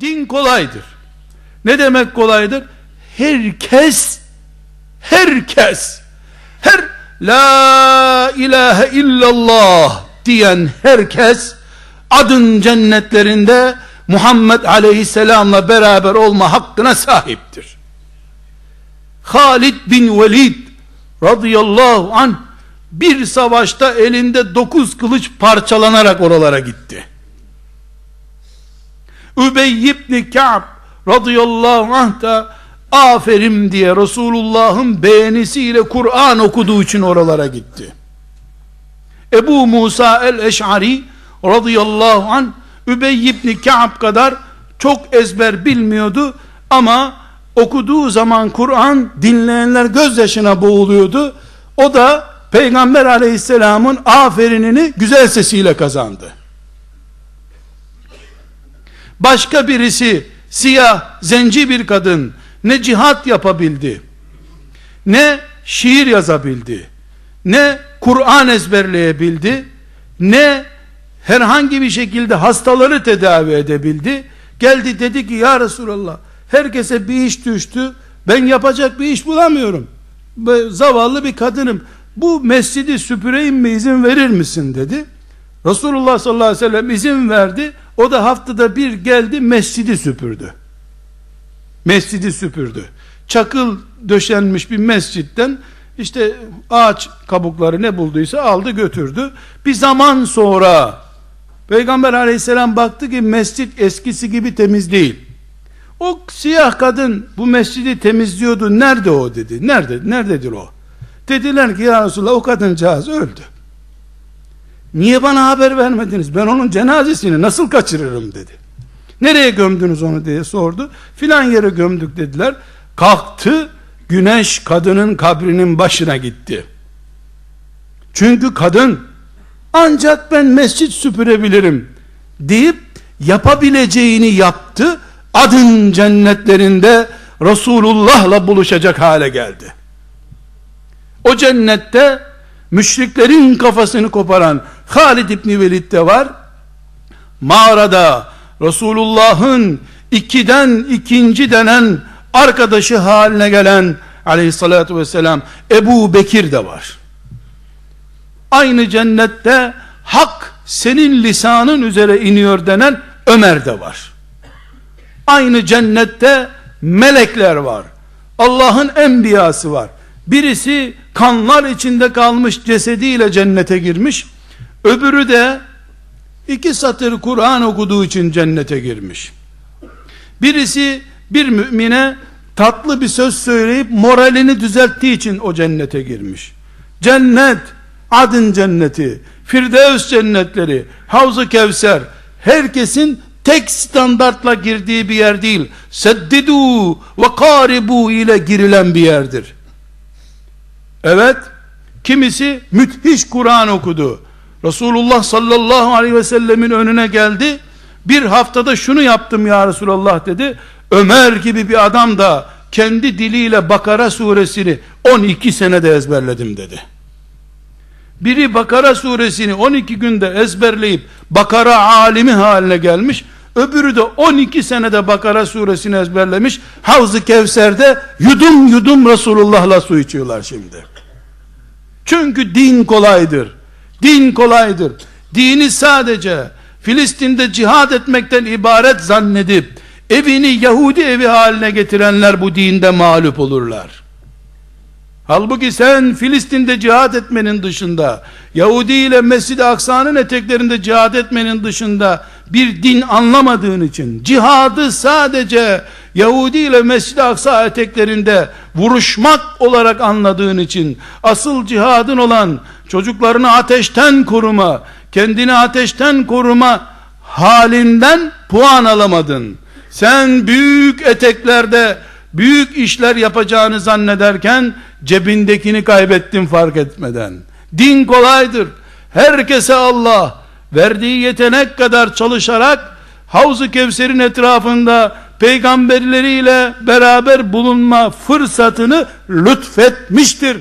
Din kolaydır. Ne demek kolaydır? Herkes herkes her la ilahe illallah diyen herkes adın cennetlerinde Muhammed aleyhisselamla beraber olma hakkına sahiptir. Halid bin Velid radıyallahu an bir savaşta elinde dokuz kılıç parçalanarak oralara gitti. Übey ibn Ka'b radıyallahu anh da aferin diye Resulullah'ın beğenisiyle Kur'an okuduğu için oralara gitti. Ebu Musa el-Eş'ari radıyallahu an Übey ibn Ka'b kadar çok ezber bilmiyordu ama okuduğu zaman Kur'an dinleyenler gözyaşına boğuluyordu. O da Peygamber aleyhisselamın aferinini güzel sesiyle kazandı. Başka birisi siyah zenci bir kadın ne cihat yapabildi ne şiir yazabildi ne Kur'an ezberleyebildi ne herhangi bir şekilde hastaları tedavi edebildi. Geldi dedi ki ya Resulallah herkese bir iş düştü ben yapacak bir iş bulamıyorum. Zavallı bir kadınım. Bu mescidi süpüreyim mi izin verir misin? dedi. Resulullah sallallahu aleyhi ve sellem izin verdi o da haftada bir geldi mescidi süpürdü. Mescidi süpürdü. Çakıl döşenmiş bir mescitten işte ağaç kabukları ne bulduysa aldı götürdü. Bir zaman sonra Peygamber aleyhisselam baktı ki mescit eskisi gibi temiz değil. O siyah kadın bu mescidi temizliyordu. Nerede o dedi? Nerede nerededir o? Dediler ki ya Resulallah o kadıncağız öldü niye bana haber vermediniz? Ben onun cenazesini nasıl kaçırırım dedi. Nereye gömdünüz onu diye sordu. Filan yere gömdük dediler. Kalktı güneş kadının kabrinin başına gitti. Çünkü kadın ancak ben mescit süpürebilirim deyip yapabileceğini yaptı. Adın cennetlerinde Resulullah'la buluşacak hale geldi. O cennette müşriklerin kafasını koparan Halid İbni Velid de var. Mağarada Resulullah'ın ikiden ikinci denen arkadaşı haline gelen aleyhissalatü vesselam Ebu Bekir de var. Aynı cennette hak senin lisanın üzere iniyor denen Ömer de var. Aynı cennette melekler var. Allah'ın enbiyası var birisi kanlar içinde kalmış cesediyle cennete girmiş. Öbürü de iki satır Kur'an okuduğu için cennete girmiş. Birisi bir mümine tatlı bir söz söyleyip moralini düzelttiği için o cennete girmiş. Cennet adın cenneti firdevs cennetleri havzu kevser herkesin tek standartla girdiği bir yer değil. Seddidu ve karibu ile girilen bir yerdir evet. Kimisi müthiş Kur'an okudu. Resulullah sallallahu aleyhi ve sellemin önüne geldi. Bir haftada şunu yaptım ya Resulallah dedi. Ömer gibi bir adam da kendi diliyle Bakara suresini 12 senede ezberledim dedi. Biri Bakara suresini 12 günde ezberleyip Bakara alimi haline gelmiş öbürü de 12 senede Bakara suresini ezberlemiş. Havz-ı Kevser'de yudum yudum Resulullah'la su içiyorlar şimdi. Çünkü din kolaydır. Din kolaydır. Dini sadece Filistin'de cihad etmekten ibaret zannedip evini Yahudi evi haline getirenler bu dinde mağlup olurlar. Halbuki sen Filistin'de cihad etmenin dışında, Yahudi ile Mescid-i Aksa'nın eteklerinde cihad etmenin dışında bir din anlamadığın için, cihadı sadece Yahudi ile Mescid-i Aksa eteklerinde vuruşmak olarak anladığın için, asıl cihadın olan çocuklarını ateşten koruma, kendini ateşten koruma halinden puan alamadın. Sen büyük eteklerde büyük işler yapacağını zannederken cebindekini kaybettin fark etmeden. Din kolaydır. Herkese Allah verdiği yetenek kadar çalışarak Havz-ı Kevser'in etrafında peygamberleriyle beraber bulunma fırsatını lütfetmiştir.